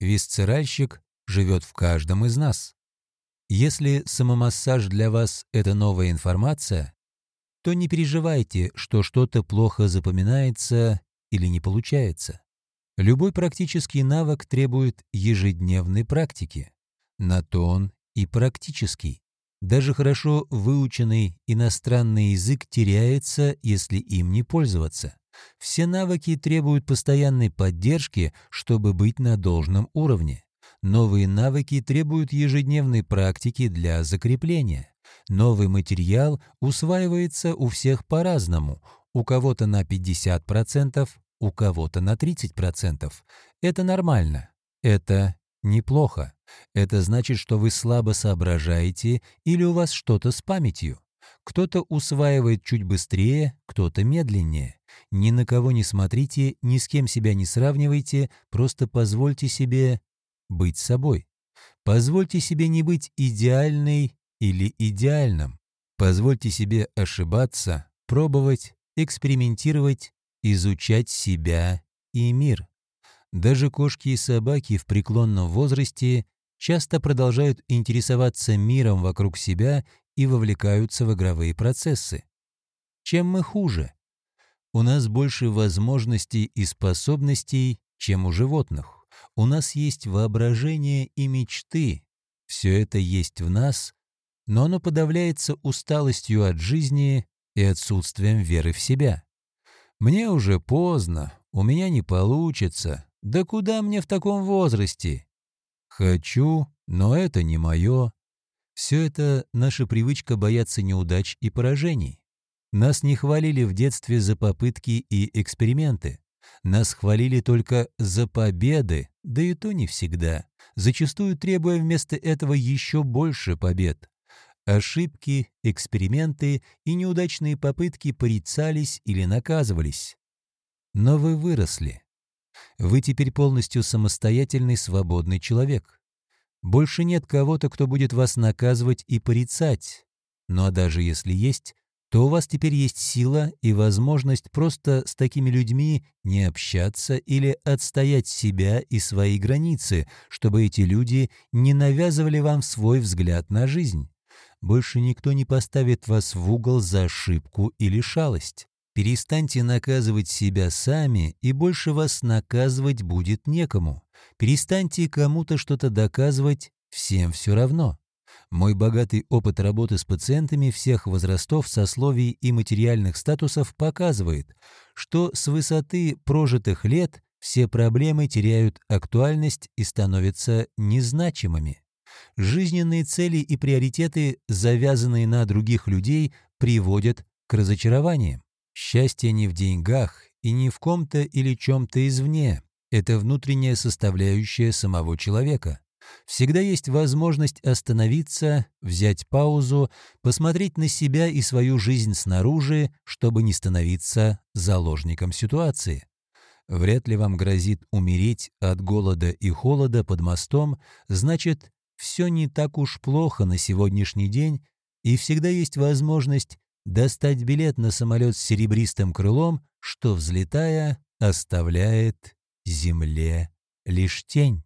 Висцеральщик живет в каждом из нас. Если самомассаж для вас – это новая информация, то не переживайте, что что-то плохо запоминается или не получается. Любой практический навык требует ежедневной практики. На то он и практический. Даже хорошо выученный иностранный язык теряется, если им не пользоваться. Все навыки требуют постоянной поддержки, чтобы быть на должном уровне. Новые навыки требуют ежедневной практики для закрепления. Новый материал усваивается у всех по-разному, у кого-то на 50%, у кого-то на 30%. Это нормально. Это неплохо. Это значит, что вы слабо соображаете или у вас что-то с памятью. Кто-то усваивает чуть быстрее, кто-то медленнее. Ни на кого не смотрите, ни с кем себя не сравнивайте, просто позвольте себе быть собой. Позвольте себе не быть идеальной или идеальным. Позвольте себе ошибаться, пробовать, экспериментировать, изучать себя и мир. Даже кошки и собаки в преклонном возрасте часто продолжают интересоваться миром вокруг себя и вовлекаются в игровые процессы. Чем мы хуже? У нас больше возможностей и способностей, чем у животных. У нас есть воображение и мечты. Все это есть в нас, но оно подавляется усталостью от жизни и отсутствием веры в себя. Мне уже поздно, у меня не получится. Да куда мне в таком возрасте? Хочу, но это не мое. Все это наша привычка бояться неудач и поражений. Нас не хвалили в детстве за попытки и эксперименты. Нас хвалили только за победы, да и то не всегда, зачастую требуя вместо этого еще больше побед. Ошибки, эксперименты и неудачные попытки порицались или наказывались. Но вы выросли. Вы теперь полностью самостоятельный, свободный человек. Больше нет кого-то, кто будет вас наказывать и порицать. Ну а даже если есть, то у вас теперь есть сила и возможность просто с такими людьми не общаться или отстоять себя и свои границы, чтобы эти люди не навязывали вам свой взгляд на жизнь. Больше никто не поставит вас в угол за ошибку или шалость. Перестаньте наказывать себя сами, и больше вас наказывать будет некому. Перестаньте кому-то что-то доказывать, всем все равно. Мой богатый опыт работы с пациентами всех возрастов, сословий и материальных статусов показывает, что с высоты прожитых лет все проблемы теряют актуальность и становятся незначимыми. Жизненные цели и приоритеты, завязанные на других людей, приводят к разочарованиям. Счастье не в деньгах и не в ком-то или чем-то извне. Это внутренняя составляющая самого человека. Всегда есть возможность остановиться, взять паузу, посмотреть на себя и свою жизнь снаружи, чтобы не становиться заложником ситуации. Вряд ли вам грозит умереть от голода и холода под мостом, значит, все не так уж плохо на сегодняшний день, и всегда есть возможность достать билет на самолет с серебристым крылом, что, взлетая, оставляет земле лишь тень.